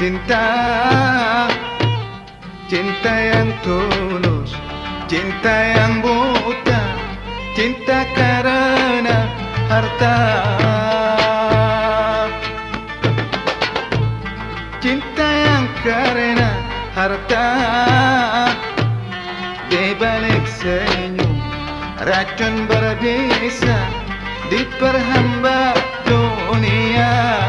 cinta. Cinta yang tulus Cinta yang buta Cinta karena harta. Cinta yang karena harta. Di balik senyum Racun berbisa Diperhamba dunia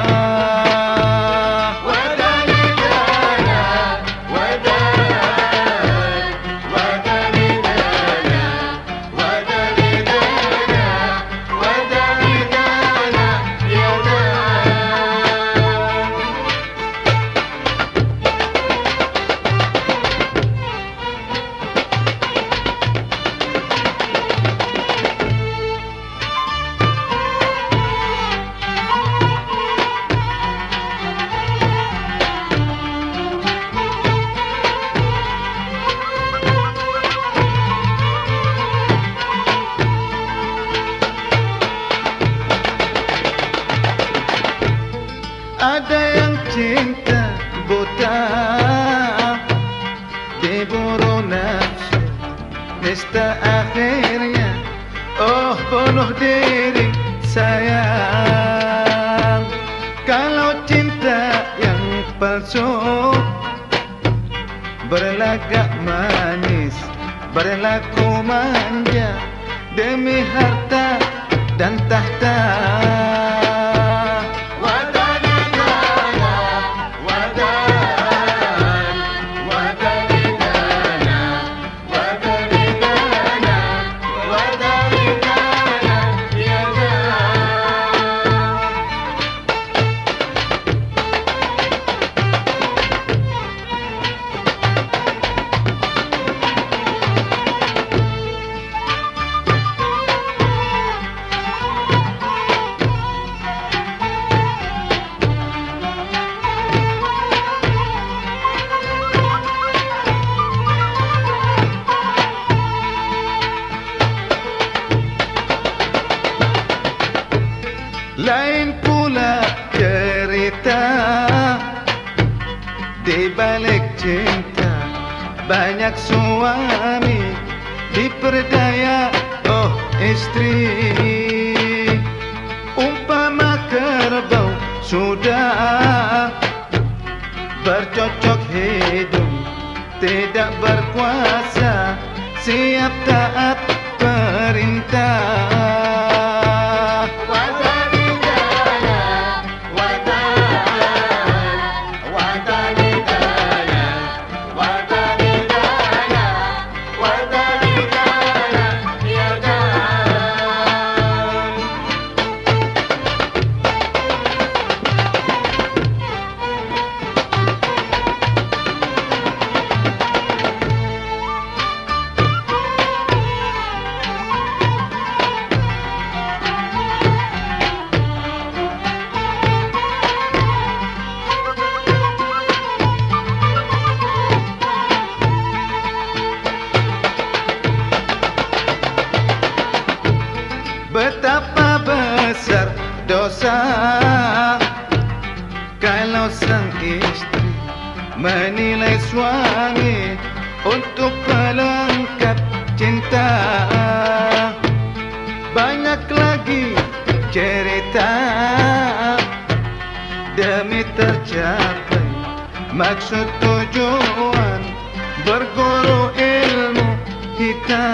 Nafsu Nista akhirnya Oh penuh diri sayang Kalau cinta yang palsu Berlagak manis Berlaku manja Demi harta dan tahta cinta. Banyak suami Diperdaya oh istri. Umpama kerbau sudah Bercocok hidung Tidak berkuasa dosa Kalau sang istri menilai suami Untuk pelengkap cinta Banyak lagi cerita. Demi tercapai maksud tujuan Berguru ilmu kita